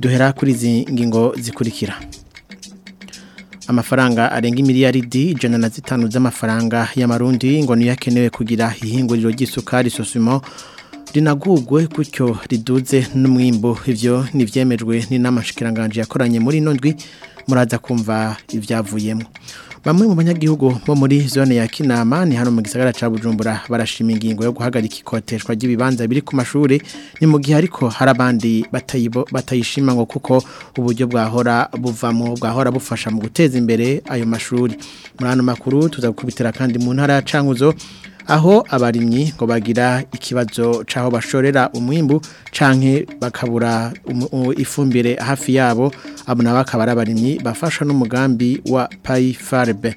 duhera kuri izi ngingo zikurikira amafaranga arenga miliyaridi ijana na zitanu z'amafaranga y'amarundi ngo niyo akenewe kugira ihinguriro ry'isukari sosimo rinagugwe gutyo riduze n'umwimbo ibyo ntibyemejwe n'inama nshikiranganje yakoranye muri ino ndwi muraza kumva ibyavuyemo bamwe mu banyagihugu bo muri zone ya kinama ni hano mu gisagara cya bujumbura barashima ingingo yo guhagarika ikoteshwa ry'ibibanza biri ku mashuri ni mu gihe ariko hari abandi batayishima ngo kuko uburyo bwahora buvamo bwahora bufasha mu guteza imbere ayo mashuri muri ano makuru tuza kandi mu ntara ya canguzo aho abarimyi ngo bagira ikibazo c'aho bashorera umwimbu canke bakabura ifumbire hafi yabo abuna bakaba ari abarimyi bafasha n'umugambi wa Payfarbe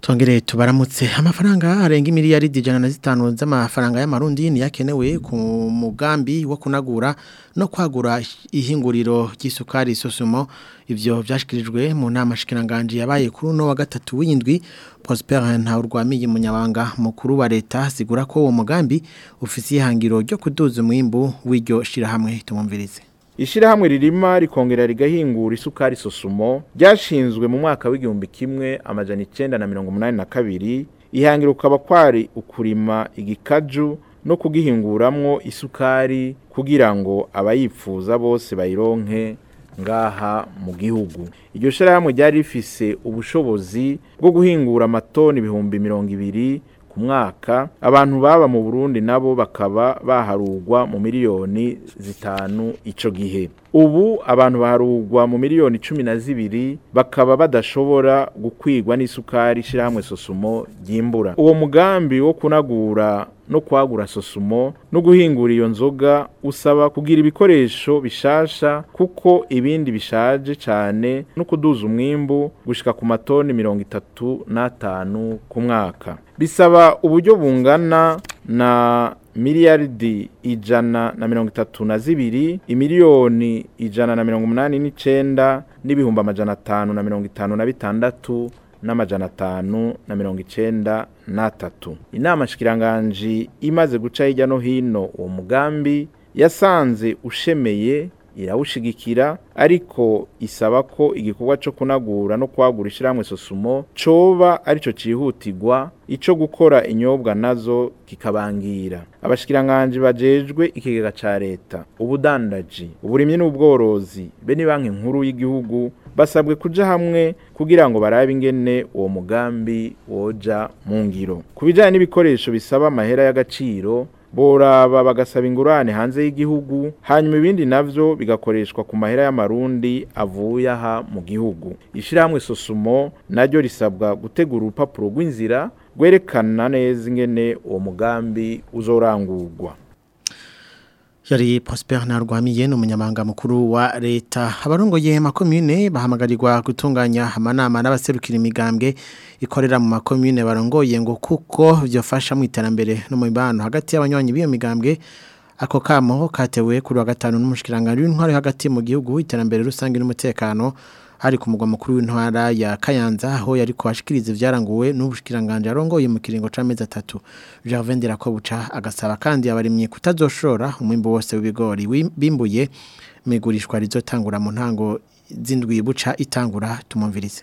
tongere tubaramutse amafaranga arenga miliyaridi ijana na zitanu z'amafaranga y'amarundi niyakenewe ku mugambi wo kunagura no kwagura ihinguriro ry'isukari sosumo ibyo byashyikirijwe mu nama shikiranganje yabaye kuri uno wa gatatu w'indwi Prosper Ntawurwamiye umunyabanga mukuru wa leta sigura ko uwo mugambi ufite ihangiro ryo kuduza umwimbu w'iryo shirahamwe tumumvirize Ishyirahamwe ririma rikongera rigahingura isukari sosumo ryashinzwe mu mwaka w'igihumbi kimwe amajana icyenda na mirongo umunani na kabiri ihangira ukaba kwari ukurima igikaju no kugihinguramwo isukari kugira ngo abayifuza bose bayironke ngaha mu gihugu iryo shyirahamwe ryari rifise ubushobozi bwo guhingura amatoni ibihumbi mirongo ibiri ku mwaka abantu baba mu Burundi nabo bakaba baharugwa mu miliyoni zitanu icyo gihe ubu abantu baharugwa mu miliyoni cumi na zibiri bakaba badashobora gukwigwa n'isukari ishyirahamwe sosumo ry'imbura uwo mugambi wo kunagura no kwagura sosumo no guhingura iyo nzoga usaba kugira ibikoresho bishasha kuko ibindi bishaje cyane no kuduza umwimbu gushika ku matoni mirongo itatu n'atanu ku mwaka bisaba uburyo bungana na miliyaridi ijana na mirongo itatu na zibiri imiliyoni ijana na mirongo umunani n'icyenda n'ibihumbi amajana atanu na mirongo itanu na bitandatu n'amajana atanu na mirongo icyenda n'atatu inama shikiranganji imaze guca hirya no hino uwo mugambi yasanze ushemeye irawushigikira ariko isaba ko igikorwa cyo kunagura no kwagura ishyirahamwe sosumo coba aricyo cyihutirwa icyo gukora inyobwa nazo kikabangira abashikiranganji bajejwe ikigega cya leta ubudandaji uburimyi n'ubworozi be ni banki nkuru y'igihugu basabwe kuja hamwe kugira ngo barabe ingene uwo mugambi woja mu ngiro ku bijyanye n'ibikoresho bisaba amahera y'agaciro boraba bagasaba ingurane hanze y'igihugu hanyuma ibindi navyo bigakoreshwa ku mahera y'amarundi avuye aha mu gihugu ishyirahamwe sosumo naryo risabwa gutegura urupapuro rw'inzira rwerekana neza ingene uwo mugambi uzorangurwa yari Prosper Narwamiye ni umunyamabanga mukuru wa leta abarongoye makomune bahamagarirwa gutunganya amanama n'abaserukira imigambwe ikorera mu makomune barongoye ngo kuko byofasha mu iterambere no mu mibano hagati y'abanywanyi b'iyo migambwe ako kamo katewe kuri wa gatanu n'umushikirangari w'intwari hagati mu gihugu iterambere rusange n'umutekano hari ku mugwa mukuru w'intwara ya Kayanza aho yari kwashikiriza ivyaranguwe n'ubushikiranganje arongoye mu kiringo c'amezi atatu Gervais buca agasaba kandi abarimye kutazoshora umwimbo wose w'ibigori bimbuye migurishwa rizotangura mu ntango zindwi buca itangura tumumvirize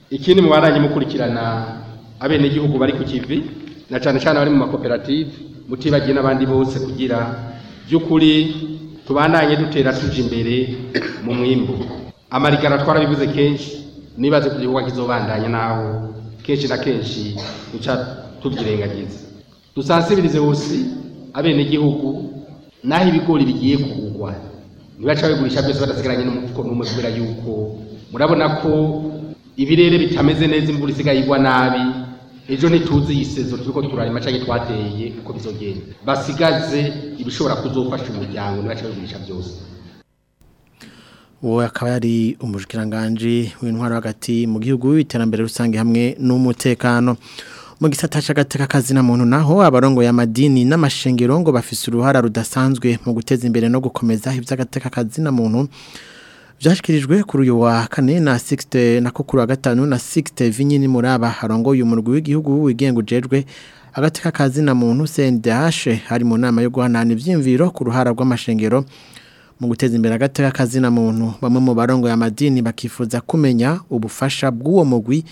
ikindi mubaranye mukurikirana abenegihugu bari ku kivi na cyane cyane abari mu makoperative mutibagiye n'abandi bose kugira by'ukuri tubandanye dutera tujya imbere mu mwimbo amarigara twarabivuze kenshi nibaze ku gihugu kizobandanya naho kenshi na kenshi duca tubyirengagiza dusansibirize hose abenegihugu naho ibigori bigiye kugugwa nibaca babigurisha byose badasigaranye n'umufuko n'umwe kubera yuko murabona ko ibirere bitameze neza imvura isigaye igwa nabi ejo ntituzi iyi sezo turiko turarima canke twateye uko bizogenda basigaze ibishobora kuzofasha umuryango nibaca byose uwo akaba yari umushikiranganje w'intwaro hagati mu gihugu iterambere rusange hamwe n'umutekano mu gisata cy'agatekakazina muntu naho abarongo y'amadini n'amashengero ngo bafise uruhara rudasanzwe mu guteza imbere no gukomeza kazina muntu byashyikirijwe kuri uyu wa kane na sikisite na kokuru wa gatanu na sikisite vinyini muraba harongo uyu umurwi w'igihugu wigenga ujejwe agateka kazina muntu sendehashe hari mu nama yo guhanana ibyimviro ku ruhara rw'amashengero mu guteza imbere agateka kazina muntu bamwe mu barongo y'amadini bakifuza kumenya ubufasha bw'uwo mugwi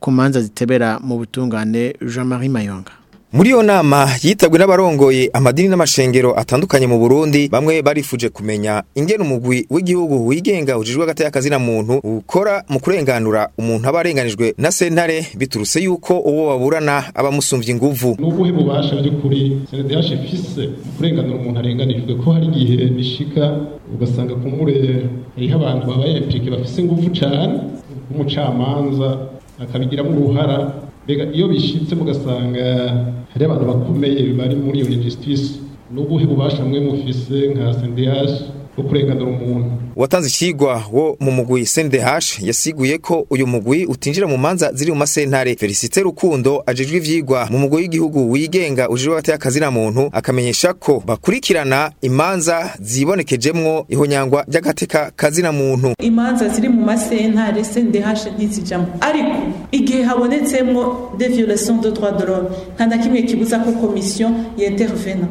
ku zitebera mu butungane jean marie mayonga muri iyo nama yitabwe n'abarongoye amadini n'amashengero atandukanye mu Burundi bamwe barifuje kumenya ingene umugwi w'igihugu wigenga ujijwe agataya kazina muntu ukora mu kurenganura umuntu abarenganijwe na sentare biturutse yuko uwo waburana aba musumvye inguvu n'ubuhe bubasha by'ukuri CNDH ifise mu kurenganura umuntu arenganijwe ko hari igihe bishika ugasanga ku murero abantu babaye impliqué bafise inguvu cyane umucamanza akabigiramo uruhara mbega iyo bishyitse mugasanga hari abantu bakomeye bari muri iyo industries n'ubuhe bubasha mwe mufise nka sendeyaje bwo kurenganura umuntu Watanzi ikigwa wo mu sendehash CNDH yasiguye ko uyu mugwi utinjira mu manza ziri mu masentare Felicite Rukundo ajejwe ivyigwa mu mugwi w'igihugu wigenga ujejwe Kazina kazira muntu akamenyesha ko bakurikirana imanza zibonekejemwo ihonyangwa jagateka kazina muntu imanza ziri mu masentare CNDH ntizijamwo ariko igihe habonetsemwo des violations de droits de l'homme nta na kimwe kibuza ko commission y'intervenant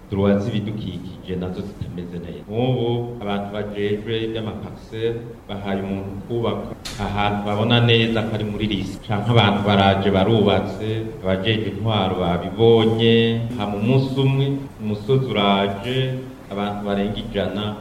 duruwa z'ibidukikije nazo zitameze neza nk'ubu abantu bajejwe by'amapariseri bahaye umuntu kubaka ahantu babona neza ko ari muri risi cyangwa abantu baraje barubatse abajeje intwaro babibonye hama umunsi umwe umusozi uraje abantu barenga ijana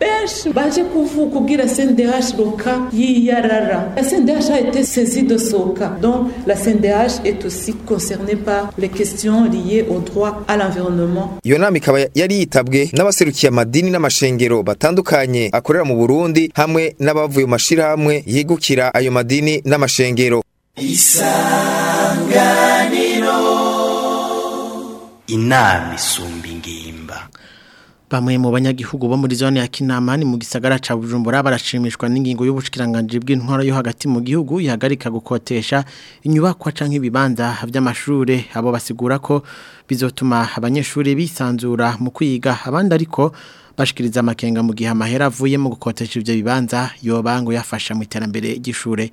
benshi baje kuvuka ubwira sendehashe roka yiyarara la sendehashe a été saisie de soka cas. Donc la CNDH est aussi concernée par les questions liées au droit à l'environnement. Iyo nama ikaba yari yitabwe n'abaserukiye amadini n'amashengero batandukanye akorera mu Burundi hamwe n'abavuye mu mashirahamwe yigukira ayo madini n'amashengero. Isanganiro inama isumba ingimba Bamwe mu banyagihugu bo muri zone ya Kinama ni mu gisagara ca Bujumbura barashimishwa n'ingingo y'ubushikiranganje bw'intwara yo hagati mu gihugu yahagarika gukotesha inyubakwa canke ibibanza by'amashure abo basigura ko bizotuma abanyeshuri bisanzura mu kwiga abandi ariko bashikiriza amakenga mu gihe amahera avuye mu gukotesha ibyo bibanza yobango yafasha mu iterambere ry'ishure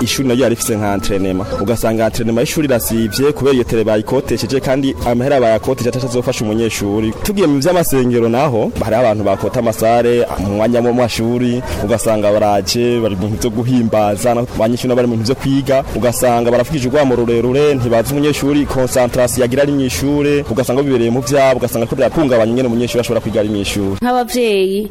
ishuri naryo yarifise nka entrenema ugasanga ugasanga interinoma y'ishuri irasibye kubera iyo tere bayikotesheje kandi amahera bayakotesha atazofasha umunyeshuri tugiye mu by'amasengero naho hari abantu bakota amasare mu mwanya wo mu mashuri ugasanga baraje bari mu bintu byo guhimbaza abanyeshuri bari mu byo kwiga ugasanga barafukije urwamo rurerure ntibazi umunyeshuri konsantarasi yagira ari mu ishuri ugasanga bibereye mu byabo ugasanga ko byatungabanya ingene umunyeshuri ashobora kwiga ari mu ishuri nk'abavyeyi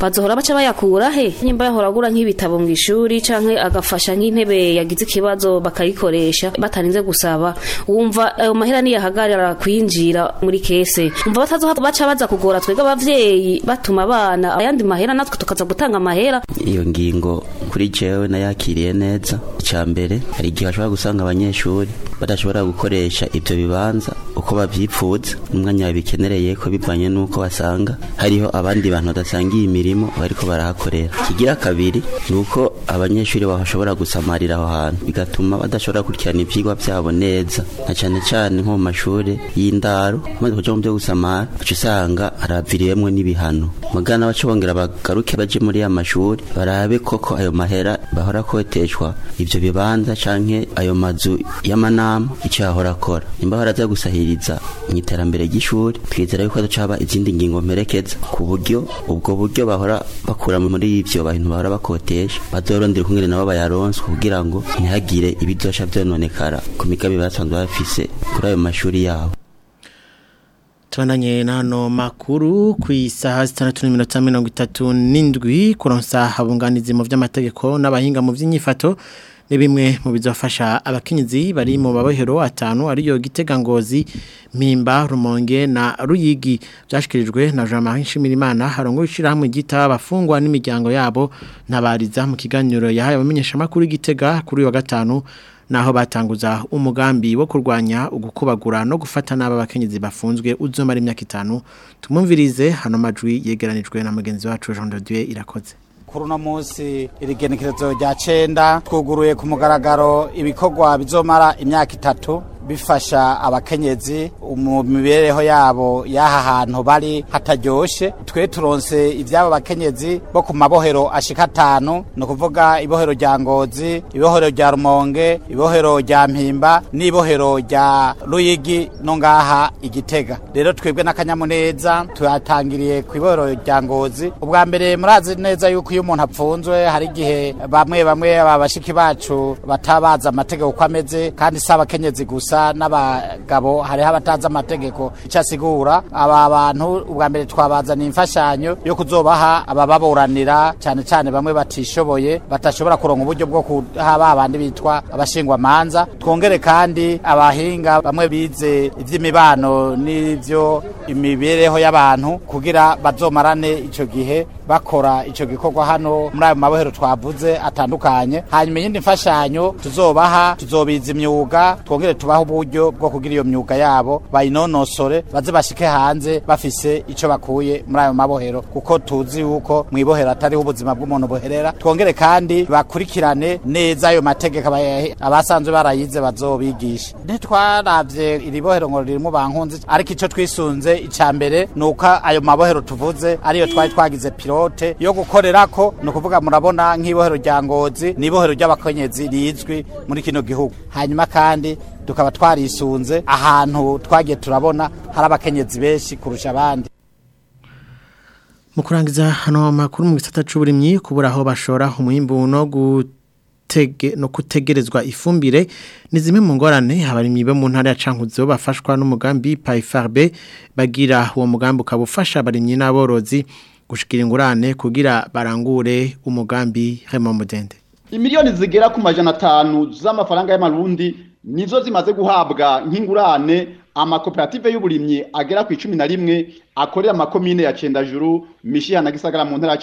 bazohora baca bayakura he nyimba yahora agura nk'ibitabo mu ishuri canke agafasha nk'intebe yagize ikibazo bakayikoresha batarinze gusaba wumva ayo mahera niyahagarara kwinjira muri kese umva batazoha baca baza kugora twega abavyeyi batuma abana ayandi mahera natwe tukaza gutanga amahera iyo ngingo kuri jewe yakiriye neza icambere hari gihe ashobora gusanga abanyeshuri badashobora gukoresha ibyo bibanza uko bavyipfuza umwanya babikenereye ko bivanye nuko basanga hariho abandi bantu badasangiye imirimo bariko barahakorera kigira kabiri nuko abanyeshuri bahashobora gusamarira aho hantu bigatuma badashobora gukurikirana ivyigwa vyabo neza na cane cyane nko mu mashuri y'indaro amaze kujya mu byo gusamara aca usanga araviriyemo n'ibihano magana bongera bagaruke baje muri ya mashuri barabe koko ayo mahera bahora koteshwa ibyo bibanza canke ayo mazu y'amanama icyo yahora akora nimba baraza gusahiriza mu iterambere ry'ishuri twizera yuko haba izindi ngingo mperekeza ku buryo ubwo buryo bahora bakura muri ibyo bantu bahora bakotesha bazorondera ukungene nabo bayaronswe kugira ngo ntihagire ibidoca byononekara ku migambi basanzwe bafise kuri ayo mashuri yabo tubananye n'ano makuru ku isaha zitandatu n'iminota mirongo itatu n'indwi kuronsa habunganizi mu by'amategeko n'abahinga mu by'inyifato ni bimwe mu bizafasha abakinyizi bari mu babohero atanu ariyo gitegangozi mpimba rumonge na ruyigi byashyikirijwe na jean marie nshimirimana harongo ishyirahamwe ryita abafungwa n'imiryango yabo nabariza mu kiganiro yahaye abamenyeshamakuru y'igitega kuri uyu wa gatanu naho batanguza umugambi wo kurwanya ugukubagura no gufata n'aba bakenyezi bafunzwe uzomara imyaka itanu tumumvirize hano majwi yegeranijwe na mugenzi wacu Jean de Dieu irakoze kuri uno munsi irigenekerezo rya cenda twuguruye ku mugaragaro ibikogwa bizomara imyaka itatu bifasha abakenyezi mu mibereho yabo y'aha hantu bari hataryoshe twe turonse iby'abo bakenyezi bo ku mabohero ashika atanu ni ukuvuga ibohero rya ngozi ibohero rya rumonge ibohero rya mpimba n'ibohero rya ruyigi no ngaha igitega rero twebwe n'akanyamuneza tuhatangiriye ku ibohero rya ngozi ubwa mbere murazi neza yuko iyo umuntu apfunzwe hari igihe bamwe bamwe bashiki bacu batabaza amategeko uko ameze kandi si abakenyezi gusa gusa n'abagabo hariho abatazi amategeko icyo asigura aba bantu ubwa mbere twabazaniye imfashanyo yo kuzobaha abababuranira cyane cyane bamwe batishoboye batashobora kuronka uburyo bwo kuha babandi bitwa abashingwamanza twongere kandi abahinga bamwe bize iby'imibano n'ibyo imibereho y'abantu kugira bazomarane icyo gihe bakora icyo gikorwa hano muri ayo mabohero twavuze atandukanye hanyuma iyindi mfashanyo tuzobaha tuzobiza imyuga twongere tubaha uburyo bwo kugira iyo myuga yabo bayinonosore baze bashike hanze bafise icyo bakuye muri ayo mabohero kuko tuzi yuko mu ibohero atariho ubuzima bw'umuntu buherera twongere kandi bakurikirane neza ayo mategeko abasanzwe barayize bazobigisha ntitwarabye iri bohero ngo ririmo bankunzi ariko icyo twisunze icya mbere ni uko ayo mabohero tuvuze ariyo twari twagize piro porote yo gukorera ko ni ukuvuga murabona nk'ibohero rya ngozi n'ibohero ry'abakenyezi rizwi muri kino gihugu hanyuma kandi tukaba twarisunze ahantu twagiye turabona hari abakenyezi benshi kurusha abandi mu kurangiza hano amakuru mu gisata cy'uburimyi kubura aho bashora umwimbu no no kutegerezwa ifumbire ni zimwe mu ngorane abarimyi bo mu ntara ya cankuzo bafashwa n'umugambi payifarbe bagira uwo mugambi ukaba ufasha abarimyi n'aborozi gushikira ingurane kugira barangure umugambi Raymond Mudende imiliyoni zigera ku majana atanu z'amafaranga y'amarundi nizo zimaze guhabwa nk'ingurane amakoperative y'uburimyi agera ku icumi na rimwe akorera amakomine ya cendajuru mishiha na gisagara mu ntara ya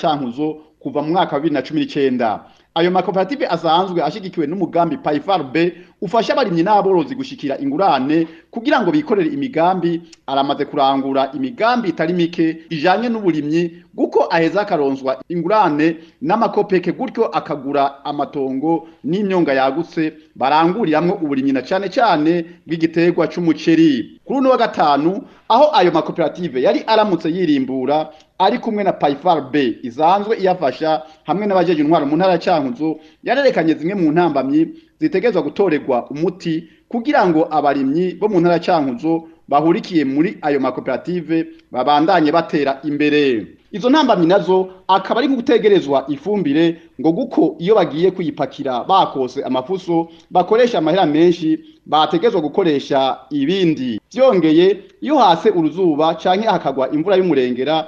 kuva mu mwaka wa bibiri cumi n'icyenda ayo makoperative asanzwe ashyigikiwe n'umugambi payifar b ufashe abarimyi n'aborozi gushikira ingurane kugira ngo bikorere imigambi aramaze kurangura imigambi itari mike ijanye n'uburimyi guko aheza akaronswa ingurane n'amakopeke gutyo akagura amatongo n'imyonga yagutse baranguriramwo uburimyi na cane cane bw'igiterwa c'umuceri kuri uno wa gatanu aho ayo makoperative yari aramutse yirimbura ari kumwe na Paifal B izanzwe iyafasha hamwe n'abajeje intwaro mu ntara ya Cankuzo yarerekanye zimwe mu ntambamyi zitegerezwa gutorerwa umuti kugira ngo abarimyi bo mu ntara cyankuzo bahurikiye muri ayo makoperative babandanye batera imbere izo ntambamyi nazo akaba ari gutegerezwa ifumbire ngo guko iyo bagiye kuyipakira bakose amafuso bakoresha amahera menshi bategezwa gukoresha ibindi byongeye iyo hase uruzuba canke hakagwa imvura y'umurengera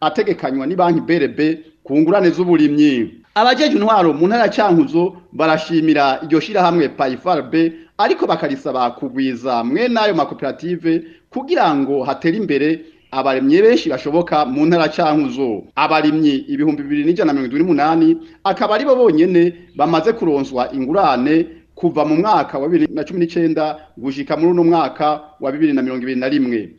ategekanywa ni banki berebe ku ngurane z'uburimyi abajeje intwaro mu ntara cankuzo barashimira iryo shirahamwe payfarb ariko bakarisaba kugwiza mwe n'ayo makoperative kugira ngo hatere imbere abarimyi benshi bashoboka mu ntara cankuzo abarimye ibihumbi bibiri n'ijana na mirongo irindwi n'umunani akaba aribo bonyine bamaze kuronswa ingurane kuva mu mwaka wa bibiri na cumi n'icenda gushika muri uno mwaka wa bibiri na mirongo ibiri na rimwe